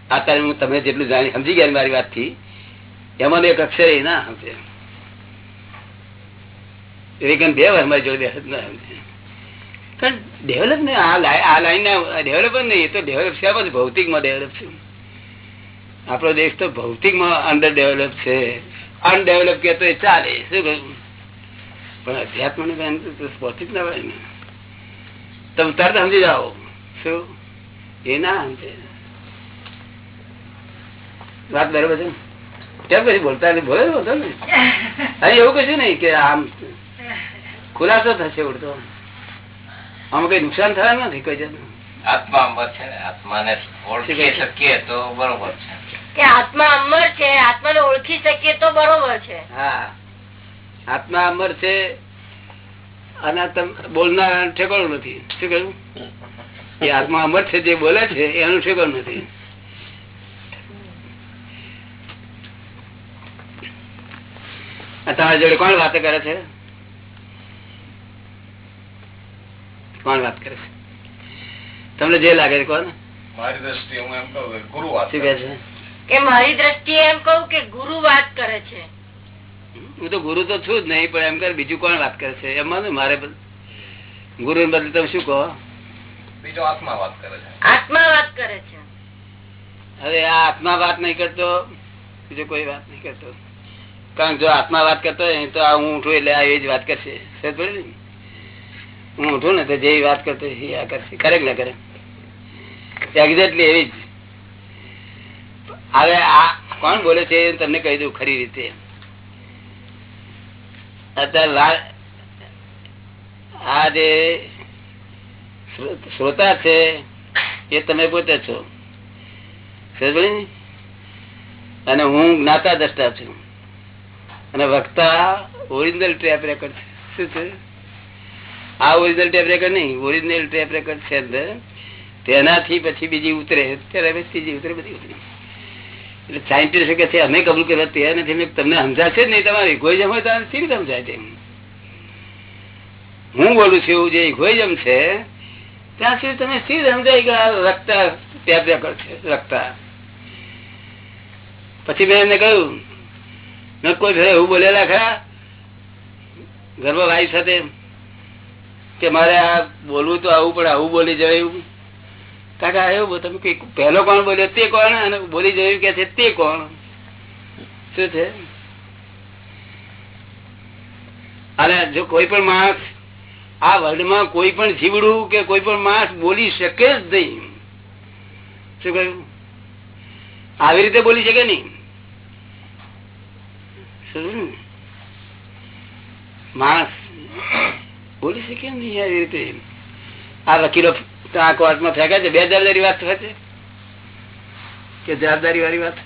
અત્યારે હું તમે જેટલું જાણી સમજી ગયા મારી વાતથી એમાં એક અક્ષર એ ના સમજે રેગન બે વર્ષ મારી જોડે બે ના સમજે કારણ ડેવલપ ને આ લાઈન ડેવલપ જ નહીં એ તો ડેવલપ છે. આપણે ભૌતિકમાં ડેવલપ છે. આપણો દેશ તો ભૌતિકમાં અંડર ડેવલપ છે. અનડેવલપ કે તો એ ચાલે શું કહ્યું પણ અધ્યાત્મ ને બેન તો ના હોય ને. તમે તરત સમજી જાઓ. શું? એ ના સમજે. વાત બરોબર છે કેમ પછી બોલતા બોલે બોલતો ને અરે એવું કશું નહીં કે આમ ખુલાસો થશે ઉડતો. આમાં કઈ નુકસાન થવાનું નથી કોઈ જતું આત્મા અમર છે આત્માને ઓળખી શકીએ તો બરોબર છે. કે આત્મા અમર છે આત્માને ઓળખી શકીએ તો બરોબર છે. હા. આત્મા અમર છે અને તમ બોલનાર ઠેકાણું નથી. શું કહ્યું? એ આત્મા અમર છે જે બોલે છે એનું ઠેકાણું નથી. તમારી જોડે કોણ વાત કરે છે? કોણ વાત કરે છે? તમને જે લાગે છે કોણ મારી દ્રષ્ટિએ હું એમ કહું ગુરુ વાત કરે છે. કે મારી દ્રષ્ટિએ એમ કહું કે ગુરુ વાત કરે છે. હું તો ગુરુ તો છું જ નહીં પણ એમ કરે બીજું કોણ વાત કરે છે? એમાં મારે ગુરુ ને બદલે તમે શું કહો? બીજો આત્મા વાત કરે છે. આત્મા વાત કરે છે. હવે આ આત્મા વાત નહીં કરતો. બીજો કોઈ વાત નહીં કરતો. કારણ કે જો આત્મા વાત કરતો હોય તો આ હું ઉઠું એટલે આ એ જ વાત કરશે. સમજ પડી ને? હું ઉઠું ને તો જે વાત કરતો કરે ના કરે? એક્ઝેક્ટલી એવી જ. હવે આ કોણ બોલે છે તમને કહી દઉં ખરી રીતે. અત્યારે શ્રોતા છે એ તમે પોતે છો. અને હું જ્ઞાતા દ્રષ્ટા છું. અને વક્તા ઓરિજિનલ ટ્રેપ રેકોર્ડ શું છે? આ ઓરિજિનલ ટેપ રેકર્ડ નહીં ઓરિજિનલ ટેપ રેકર્ડ છે તેનાથી પછી બીજી ઉતરે, ત્યારે ત્રીજી ઉતરે, બધી ઉતરી. એટલે સાયન્ટિસ્ટ કે છે, અમે કબૂલ કરવા તૈયાર નથી તમને સમજાશે જ નહીં તમારી. કોઈ જમ હોય તો કેવી રીતે સમજાય તેમ? હું બોલું છું એવું જે ઇગોઇઝમ છે, ત્યાં સુધી તમે સી સમજાય કે આ રક્તા ટેપ રેકર્ડ છે, રક્તા? પછી મેં એમને કહ્યું ન કોઈ ઘરે એવું બોલેલા ખરા? ગર્ભ ભાઈ સાથે કે મારે આ બોલવું તો આવું પણ આવું બોલી જવાયું કાકા એવું તમે કઈ પહેલો કોણ બોલ્યો? તે કોણ? અને બોલી જયું કે છે, તે કોણ? શું છે? અને જો કોઈ પણ માણસ આ વર્લ્ડમાં કોઈ પણ જીવડું કે કોઈ પણ માણસ બોલી શકે જ નહીં. શું કહ્યું? આવી રીતે બોલી શકે નહીં. માણસ બોલી શકે નહીં આવી રીતે? આ વકીલો આ કોર્ટમાં ફેંકે છે બે જવાબદારી વાત થાય છે કે જવાબદારી વાળી વાત?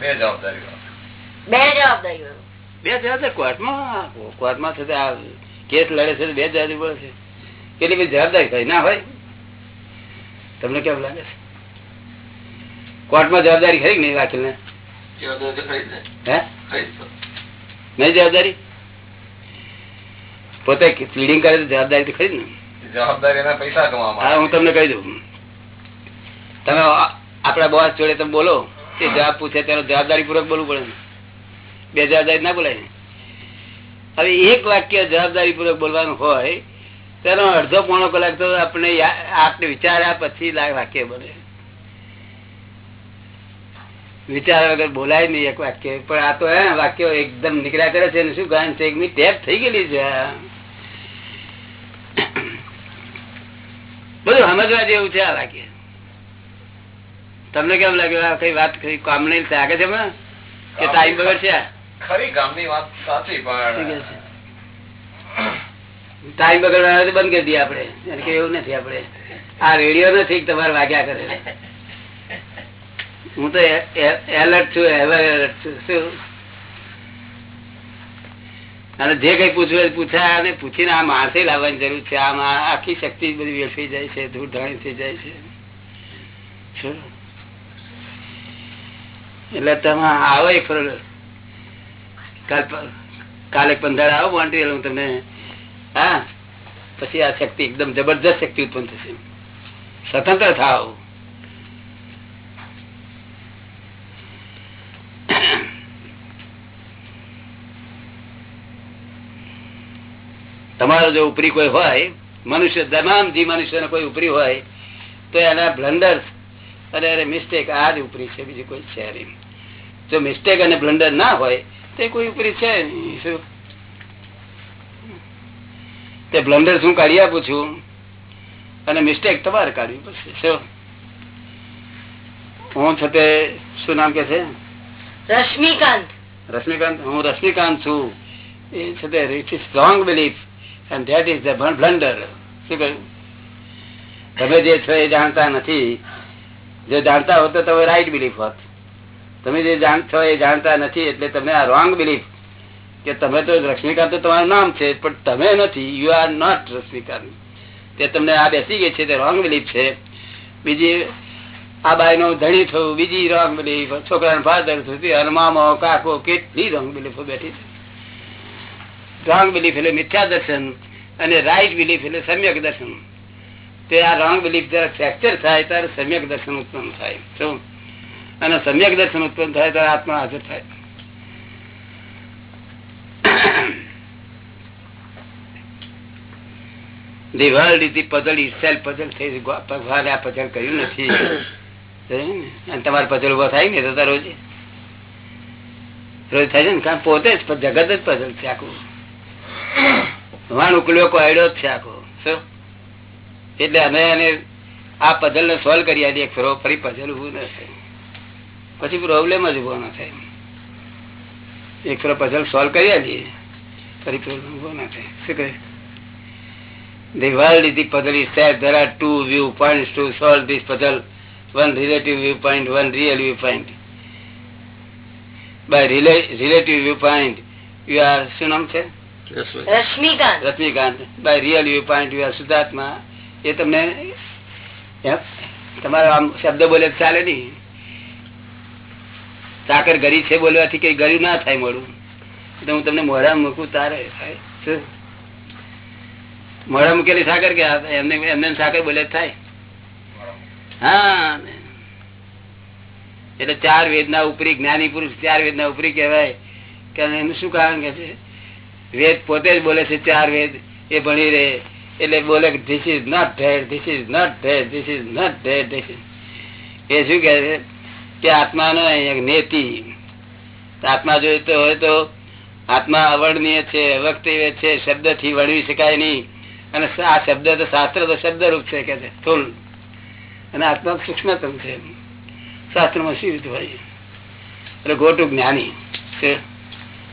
બે જવાબદારી વાત. બે જવાબદારી બે જવાબદારી? કોર્ટમાં? કોર્ટમાં છે આ કેસ લડે છે તો બે જવાબદારી બોલે છે. કેટલી બધી જવાબદારી થાય? ના હોય? તમને કેમ લાગે છે? કોર્ટમાં જવાબદારી ખરી નહીં વકીલ ને. જવાબદારી. નહીં જવાબદારી? પોતે ફીડિંગ કરે તો જવાબદારી ખરી ને જવાબદારી એના પૈસા કમાવા હા હું તમને કહી દઉં. તમે આપડા બોસ જોડે તમે બોલો તે જવાબ પૂછે તેનો જવાબદારી પૂર્વક બોલવું પડે બે જવાબદારી ના બોલાય. હવે એક વાક્ય જવાબદારી પૂર્વક બોલવાનું હોય તેનો અડધો પોણો કલાક તો આપણે આપણે વિચાર્યા પછી વાક્ય બને. વિચાર વગર બોલાય નહીં એક વાક્ય. પણ આ તો હે વાક્યો એકદમ નીકળ્યા કરે છે શું ગાન છે? એકની ટેપ થઈ ગયેલી છે. બધું સમજવા જેવું છે આ વાક્ય. તમને કેમ લાગ્યું? આ કઈ વાત કઈ કામ નહીં લાગે છે એમાં? કે ટાઈમ બગડશે? ખરી ગામની વાત સાચી પણ છે? ટાઈમ બગડવાનો બંધ કરી દઈએ આપડે કે એવું નથી આપણે. આ રેડિયો નથી તમારે વાગ્યા કરે. હું તો એલર્ટ છું એલર્ટ છું. શું? અને જે કઈ પૂછવું પૂછાય અને પૂછીને આ માણસે લાવવાની જરૂર છે. આમાં આખી શક્તિ બધી વેઠવી જાય છે, ધૂળ ધાણી થઈ જાય છે. એટલે તમે આવો એક કાલે પંદર આવો મોન્ટ્રીયલ હું તમને હા? પછી આ શક્તિ એકદમ જબરદસ્ત શક્તિ ઉત્પન્ન થશે. સ્વતંત્ર થાવ તમારો જો ઉપરી કોઈ હોય મનુષ્ય તમામ જી મનુષ્ય કોઈ ઉપરી હોય તો એના બ્લન્ડર અને મિસ્ટેક આ જ ઉપરી છે બીજી કોઈ છે જો મિસ્ટેક અને બ્લન્ડર ના હોય તો કોઈ ઉપરી છે શું? તે બ્લન્ડર શું કાઢી આપું છું અને મિસ્ટેક તમારે કાઢવી પડશે. શું? હું છે તે શું નામ કે છે? રશ્મિકાંત. રશ્મિકાંત હું રશ્મિકાંત છું. એ છે તે it is strong belief and that is the blunder શું કહ્યું? તમે જે છો એ જાણતા નથી. જો જાણતા હોત તો તમે રાઈટ બિલીફ હોત. તમે જે જાણ છો એ જાણતા નથી એટલે તમે આ રોંગ બિલીફ કે તમે તો રશ્મિકાંત તમારું નામ છે, પણ તમે નથી. You are not Rashmikant. તે તમને આ બેસી ગઈ છે, તે રોંગ બિલીફ છે. બીજી, આ બાઈ ધણી થયું બીજી રોંગ બિલીફ છોકરાને ફાધર થયું અને મામો કાકો, કેટલી રોંગ બિલીફો બેઠી છે. રોંગ બિલીફ એટલે મિથ્યા દર્શન અને રાઈટ બિલીફ એટલે સમ્યક દર્શન. તે આ રોંગ બિલીફ જયારે ફ્રેક્ચર થાય ત્યારે સમ્યક દર્શન ઉત્પન્ન થાય. શું અને સમ્યક દર્શન ઉત્પન્ન થાય ત્યારે આત્મા હાજર થાય. કર્યું નથી. અને તમારે puzzle ઊભો થાય ને તો રોજ રોજ થાય ને? કારણ પોતે જ જગત જ પદલ છે આખું. વાણ ઉકલ્યો કોયડો જ છે આખો એટલે અમે એને આ પઝલ ને સોલ્વ કરી આલીએ એક ફરો પઝલ ઉભું ન થાય પછી પ્રોબ્લેમ જ ઊભો ન થાય એક ફરો પઝલ સોલ્વ કરી આલીએ ફરી પ્રોબ્લેમ ઊભો ન થાય શું કહે The world is the puzzle itself. There are two viewpoints to solve this puzzle. One relative viewpoint, one real viewpoint. By rela- relative viewpoint, you are શું નામ છે Rashmikant. Rashmikant. By real point you are a તમને એમ આમ શબ્દ બોલે ચાલે નહીં. સાકર ગરી છે બોલવાથી કઈ ગયું ના થાય મળું તો હું તમને મોઢા મૂકું તારે મોઢા મૂકેલી સાકર કે એમને એમને સાકર બોલે થાય? હા એટલે ચાર વેદના ઉપરી જ્ઞાની પુરુષ ચાર વેદના ઉપરી કહેવાય. કે એનું શું કારણ કે છે? વેદ પોતે જ બોલે છે, ચાર વેદ, એ ભણી રહે. એટલે બોલે this is not that this is not that this is not that this એ શું કે છે? કે આત્માનો નેતિ. આત્મા જોઈતો હોય તો આત્મા અવર્ણનીય છે, અવક્તવ્ય છે શબ્દથી વર્ણવી શકાય નહીં. અને આ શબ્દ તો શાસ્ત્ર તો શબ્દ રૂપ છે કે થોલ અને આત્મા સૂક્ષ્મતમ છે. શાસ્ત્રમાં રીતે હોય? એટલે ગોટું જ્ઞાની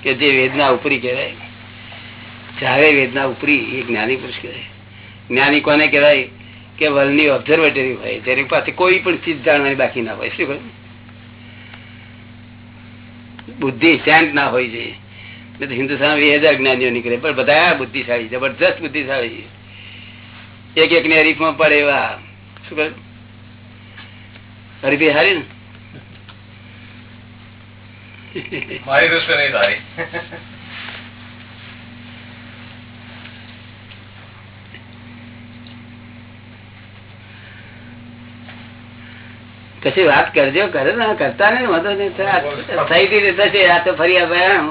કે જે વેદના ઉપરી કહેવાય. ચારે વેદના ઉપરી એ જ્ઞાની પુરુષ કહેવાય. જ્ઞાની કોને કહેવાય? કે વર્લ્ડની ઓબ્ઝર્વેટરી હોય, તેની પાસે કોઈ પણ ચીજ જાણવાની બાકી ના હોય. શું બુદ્ધિ શાંત ના હોય છે. હિન્દુસ્તાન બે હજાર જ્ઞાનીઓ નીકળે, પણ બધા બુદ્ધિશાળી, જબરજસ્ત બુદ્ધિશાળી એક એક ને હરીફમાં પડે એવા. શું કહ્યું હરીફી હારી ને? મારી દૃષ્ટિ કશી વાત કરજો કરે ને કરતા ને વાંધો નહીં થઈ હતી થશે આ તો ફરી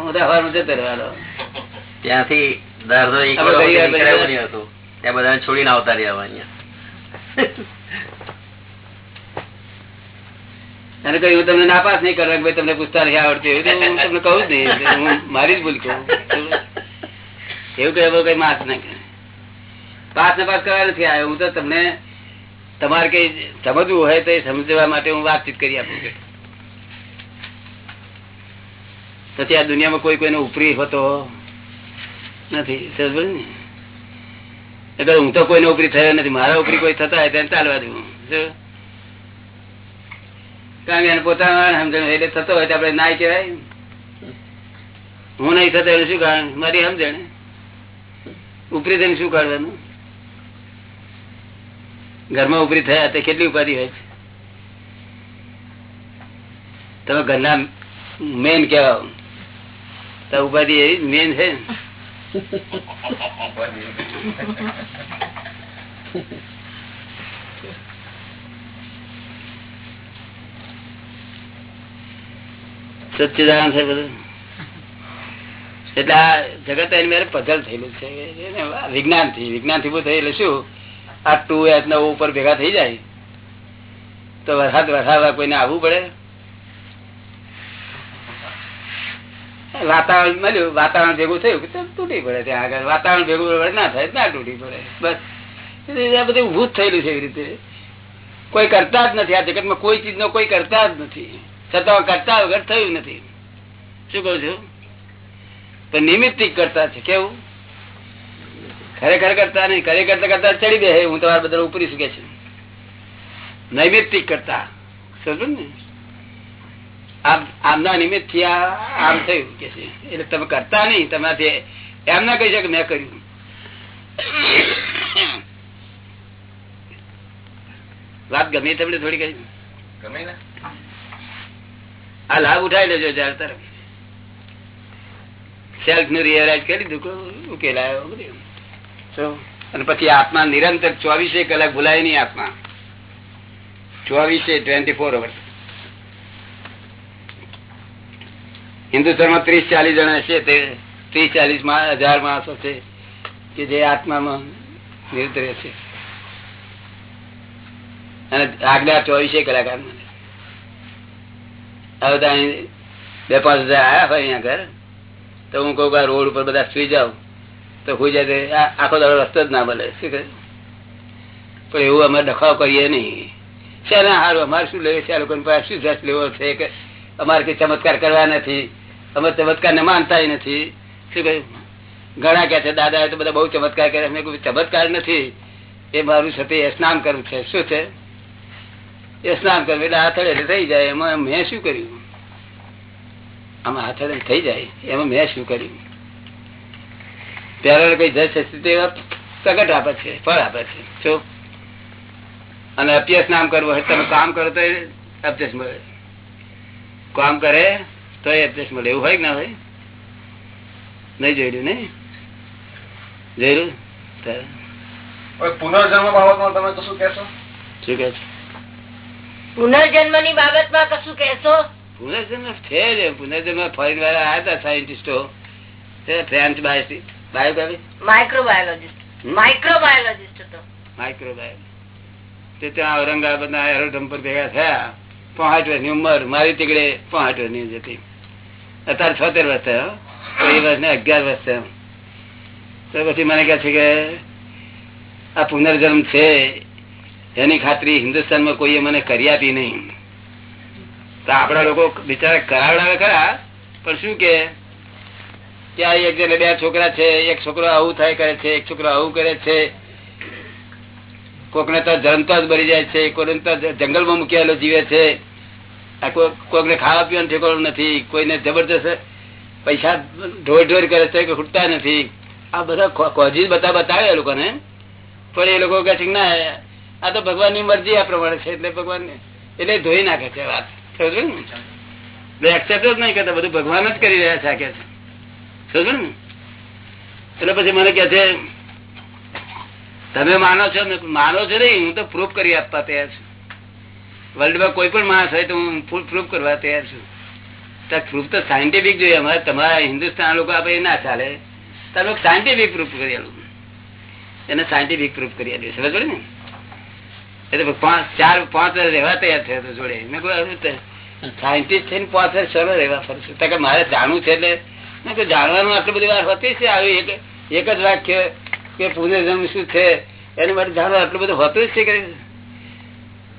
ઉદાહરણ જતો રહેવાનો. ત્યાંથી આપણે વખત ગઈ વાર નીકળ્યા બધા- નહીં હતું. ત્યાં બધાને છોડીને આવતા રહ્યા અહીંયા. અને કઈ હું તમને નાપાસ નહીં કરવા ભાઈ તમને પૂછતા નથી આવડતી. હું તમને કહું જ નહીં હું મારી જ ભૂલ કહું. એવું કઈ એવું કઈ માસ નહીં પાસ ને પાસ કરવા નથી આવ્યો. હું તો તમને તમારે કઈ સમજવું હોય તો એ સમજવા માટે હું વાતચીત કરી આપું છું. પછી આ દુનિયામાં કોઈ કોઈનો ઉપરી હોતો નથી એટલે હું તો કોઈને ઉપરી થયો નથી, મારા ઉપરી કોઈ થતા હોય તેને ચાલવા દેવું કારણ કે એને પોતાના સમજણ એટલે થતો હોય તો આપડે ના કહેવાય. હું નહીં થતો એનું શું કારણ? મારી સમજણ ઉપરી થઈને શું કાઢવાનું ઘરમાં ઉપરી થયા તે કેટલી ઉપાધિ હોય છે? તમે ઘરના મેન કેવા તો ઉપાધિ એવી મેન છે ને. છે બધું? એટલે આ જગત એની મેરે પધલ થયેલું છે. વિજ્ઞાનથી વિજ્ઞાનથી થયેલું શું? આ ટુ એચ ને ઉપર ભેગા થઈ જાય, તો વરસાદ વરસાદવા કોઈને આવવું પડે? વાતાવરણ મળ્યું, વાતાવરણ ભેગું થયું તૂટી પડે ત્યાં આગળ. વાતાવરણ ભેગું પડે ના થાય, ના તૂટી પડે. બસ. આ બધું ભૂત થયેલું છે એવી રીતે. કોઈ કરતા જ નથી આ જગતમાં, કોઈ ચીજ નો કોઈ કરતા જ નથી. છતાં કરતા વગર થયું નથી. શું કઉ છું? તો નિમિત્તિક કરતા છે. કેવું? ખરેખર કરતા નહીં ખરેખર કરતા ચડી દે હું તમારા બધા ઉપરી શકે છે? નૈમિત્તિક કરતા. સમજો ને? આમના નિમિત્તથી આમ થયું કે છે. એટલે તમે કરતા નહીં તમારાથી એમ ના કહી શકે મેં કર્યું. વાત ગમે તમને થોડી કહી ગમે આ લાભ ઉઠાવી લેજો જયારે તરફ. સેલ્ફનું રિયલાઇઝ કરી દીધું ઉકેલાયો બધું? અને પછી આત્મા નિરંતર ચોવીસે કલાક ભૂલાય નહીં આત્મા. ચોવીસે ટ્વેન્ટી ફોર અવર્સ ધર્મ ત્રીસ ચાલીસ જણા છે, તે ત્રીસ ચાલીસ હજાર માણસો છે કે જે આત્મામાં નિરંતર છે. અને આગલા ચોવીસે કલાક હવે તો અહીં બે પાંચ હજાર આવ્યા હોય અહીંયા ઘર તો હું કહું રોડ ઉપર બધા સુઈ જાવ તો હોય જાય આખો દાડો રસ્તો જ ના બને શું કહે? પણ એવું અમે ડખાવ કરીએ નહીં. શેના સારું અમારે શું લેવું છે? આ લોકોને પાસે શું જસ લેવો છે? કે અમારે કઈ ચમત્કાર કરવા નથી. અમે ચમત્કાર ને માનતા નથી. શું કહ્યું ઘણા કે છે, દાદા તો બધા બહુ ચમત્કાર કરે મેં કોઈ ચમત્કાર નથી. એ મારું છે સ્નાન કરવું છે. શું છે? એ સ્નાન કરવું, એટલે હાથડે થઈ જાય. એમાં મેં શું કર્યું? આમાં હાથડે થઈ જાય. એમાં મેં શું કર્યું? ત્યારે કઈ જશે તે પ્રગટ આપે છે ફળ આપે છે. જો અને અભ્યાસ નામ કરવું હોય તમે કામ કરો તો અભ્યાસ મળે. કામ કરે તો અભ્યાસ મળે. એવું હોય કે ના હોય? નહીં જોયેલું નહીં? જોયેલું? પુનર્જન્મ બાબતમાં તમે કશું શું કે છે? પુનર્જન્મની બાબતમાં કશું કેશો પુનર્જન્મ છે પુનર્જન્મ ફોરેન વાળા આવ્યા હતા સાયન્ટિસ્ટો ફ્રેન્ચ બાયો માઇક્રોબાયોલોજીસ્ટ? હતો. તે ત્યાં ઔરંગાબાદ ના એરોડ્રમ પર ભેગા થયા. પાંચ વર્ષની ઉંમર. મારી તીકડે પાંચ વર્ષની જ હતી. અત્યારે છોતેર વર્ષ થયો. કોઈ વર્ષ ને અગિયાર વર્ષ થયો. તો પછી મને કહે છે કે આ પુનર્જન્મ છે. એની ખાતરી હિન્દુસ્તાનમાં કોઈએ મને કરી આપી નહીં. તો આપડા લોકો બિચારા કરાવડાવે ખરા. પણ શું કે કે આ એક જણે બે છોકરા છે, એક છોકરો આવું થાય કરે છે, એક છોકરો આવું કરે છે. કોકને તો જન્મતો જ બળી જાય છે, કોઈને તો જંગલમાં મૂકેલો જીવે છે. આ કોઈ- ખાવા પીવાનું ઠેકાણું નથી, કોઈને જબરદસ્ત પૈસા ઢોર ઢોર કરે છે કે ખૂટતા નથી. આ બધા કોઝીસ બધા બતાવે એ લોકોને. પણ એ લોકો કહે છે કે ના, આ તો ભગવાનની મરજી આ પ્રમાણે છે, એટલે ભગવાન એટલે ધોઈ નાખે છે વાત. સમજો ને? એક્સેપ્ટ જ નહીં કરતા, બધું ભગવાન જ કરી રહ્યા છે, આ કે છે. ને એટલે પછી મને કે છે, તમે માનો છો માનો છો નહીં, હું તો પ્રૂફ કરી આપવા તૈયાર છું. વર્લ્ડમાં કોઈ પણ માણસ હોય તો હું ફૂલ પ્રૂફ કરવા તૈયાર છું. પ્રૂફ તો સાયન્ટિફિક જોઈએ. અમારે તમારા હિન્દુસ્તાન લોકો આપણે ના ચાલે. તમે સાયન્ટિફિક પ્રૂફ કરી આલું. એને સાયન્ટિફિક પ્રૂફ કરી આપીએ સમજ પડે ને? એટલે પાંચ, ચાર, પાંચ રહેવા તૈયાર થયા તો જોડે. મેં કહ્યું સાયન્ટિસ્ટ થઈને પાંચ વર્ષ રહેવા ફરશું કારણ કે મારે જાણવું છે એટલે જાણવાનું આટલી બધી વાર હોતી છે આવી? એક એક જ વાક્ય કે પુનર્જન્મ શું છે? એની માટે જાણવા આટલું બધું હોતું જ છે કે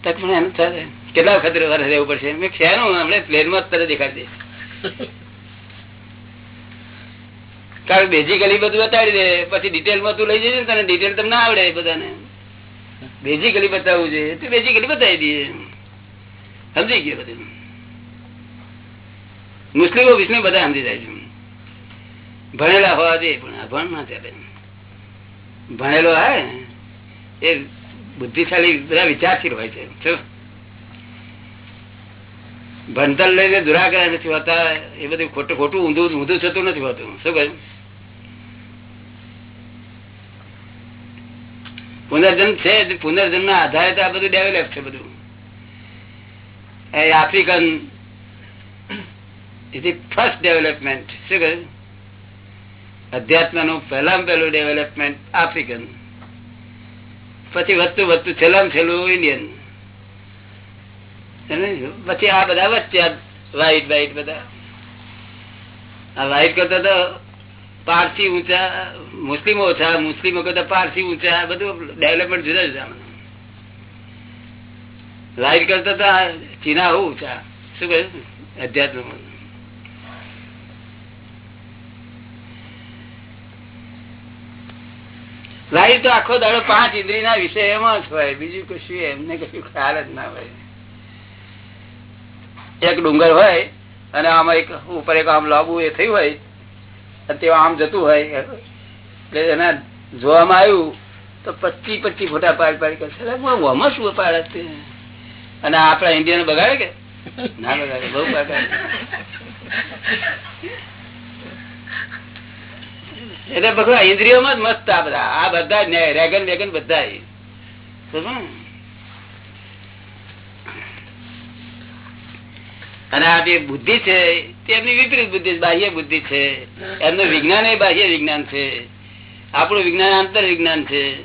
તક એમ થશે કેટલા વખત વાર રહેવું પડશે. મેં શેનું? આપણે પ્લેનમાં જ તરત દેખાડી કારણ બેઝિકલી બધું બતાવી દે. પછી ડિટેલમાં તું લઈ જજે તને ડિટેલ તમને આવડે બધાને. બેઝિકલી બતાવવું જોઈએ. તો બેઝિકલી બતાવી દઈએ સમજી ગયો બધું? મુસ્લિમો વિષ્ણુ બધા સમજી જાય છે. ભણેલા હોવા જોઈએ, પણ અભણ ના ચાલે ભણેલો હોય એ બુદ્ધિશાળી બધા વિચારશીલ હોય છે ભણતર લઈને દુરાગ્રહ નથી હોતા, એ બધું ખોટું ખોટું ઊંધું ઊંધું થતું નથી હોતું, શું કહ્યું? પુનર્જન્મ છે. પુનર્જન્મ ના આધારે તો આ બધું ડેવલપ છે બધું. એ આફ્રિકન ફર્સ્ટ ડેવલપમેન્ટ શું કહ્યું? અધ્યાત્મનું પહેલા પહેલું ડેવલપમેન્ટ આફ્રિકન પછી વધતું વધતું છેલ્લા છેલ્લું ઇન્ડિયન પછી આ બધા વચ્ચે વાઈટ વાઈટ બધા. આ વાઈટ કરતા તો પારસી ઊંચા, મુસ્લિમો ઓછા, મુસ્લિમો કરતા પારસી ઊંચા બધું ડેવલપમેન્ટ જુદા જુદા લાઈટ કરતા તો ચીના ઊંચા. શું કહ્યું? અધ્યાત્મ લાઈટ તો આખો દાડો પાંચ ઇન્દ્રિય ના વિષયમાં જ હોય. બીજું કશું એમને કશું ખ્યાલ જ ના હોય. એક ડુંગર હોય અને આમાં એક ઉપર એક આમ લાંબુ એ થયું હોય તે આમ જતું હોય. એટલે એના જોવામાં આવ્યું તો પચીસ પચીસ ફોટા પાડી પાડી કરશે આમાં શું પાડે અને આપડા ઇન્ડિયન બગાડે કે? ના બગાડે, બહુ બગાડે. એટલે બધું ઇન્દ્રિયોમાં જ મસ્ત આ બધા. આ બધા ન્યાય. રેગન વેગન બધા ને? અને આ જે બુદ્ધિ છે, તે એમની વિપરીત બુદ્ધિ બાહ્ય બુદ્ધિ છે. એમનું વિજ્ઞાન એ બાહ્ય વિજ્ઞાન છે. આપણું વિજ્ઞાન આંતર વિજ્ઞાન છે.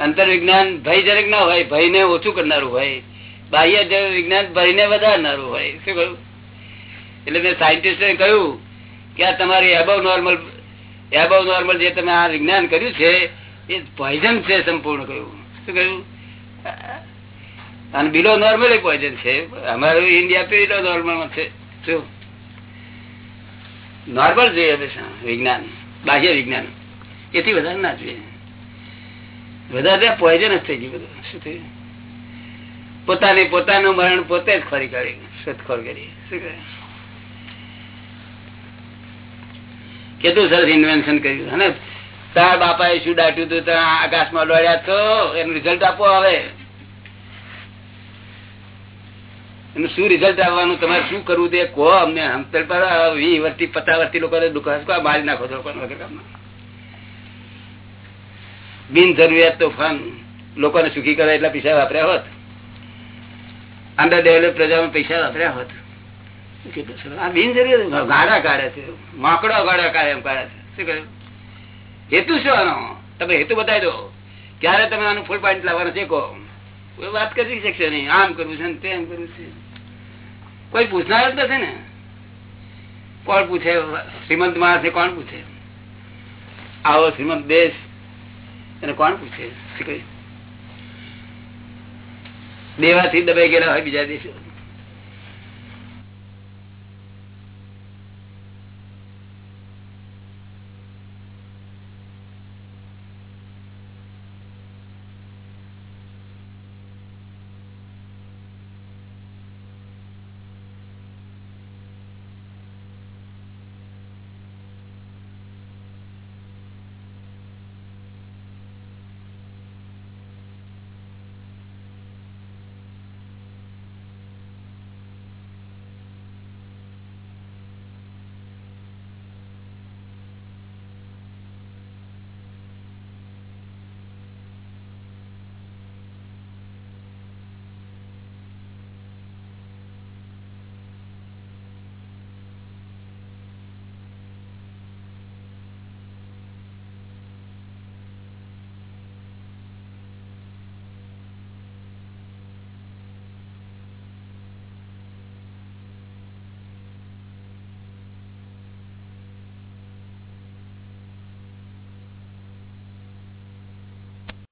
અંતર વિજ્ઞાન ભયજનક ના હોય ભય ને ઓછું કરનારું હોય. બાહ્ય વિજ્ઞાન ભયને વધારનારું હોય. શું કહ્યું? એટલે મેં સાયન્ટિસ્ટે કહ્યું કે આ તમારી એબવ નોર્મલ એબવ નોર્મલ જે તમે આ વિજ્ઞાન કર્યું છે, એ પોઈઝન છે સંપૂર્ણ કહ્યું. શું કહ્યું? અને બિલો નોર્મલ પોઈઝન છે. અમારું ઇન્ડિયા બિલો નોર્મલ છે. શું? નોર્મલ જોઈએ વિજ્ઞાન, બાહ્ય વિજ્ઞાન. એથી વધારે ના જોઈએ. વધારે પોઈઝન જ થઈ ગયું બધું. શું થયું? પોતાની પોતાનું મરણ પોતે જ ખોરી કરી શોધખોર કરી? શું કહે કેટલું સરસ ઇન્વેન્શન કર્યું અને તાર બાપા એ શું દાટ્યું હતું ત્યાં આકાશમાં દોડ્યા તો એનું રિઝલ્ટ આપો હવે. એનું શું રિઝલ્ટ આવવાનું? તમારે શું કરવું તે કહો અમને. હમતર પર વી વર્ષથી, પચાસ વર્ષથી લોકો દુકાન મારી નાખો છો લોકો વગર બિન જરૂરિયાત તોફાન લોકોને સુખી કરે એટલા પૈસા વાપર્યા હોત. અંડર ડેવલપ પ્રજામાં પૈસા વાપર્યા હોત. હેતુ શું આનો તમે હેતુ બતાવી દો ક્યારે તમે આનું ફૂલ પોઈન્ટ લાવવાનું છે કહો? વાત કરી શકશે નહીં આમ કરવું છે તેમ કરવું છે કોઈ પૂછનાર જ નથી ને કોણ પૂછે શ્રીમંત માણસ કોણ પૂછે આવો શ્રીમંત દેશ એને કોણ પૂછે દેવાથી દબાઈ ગયેલા હોય બીજા દેશો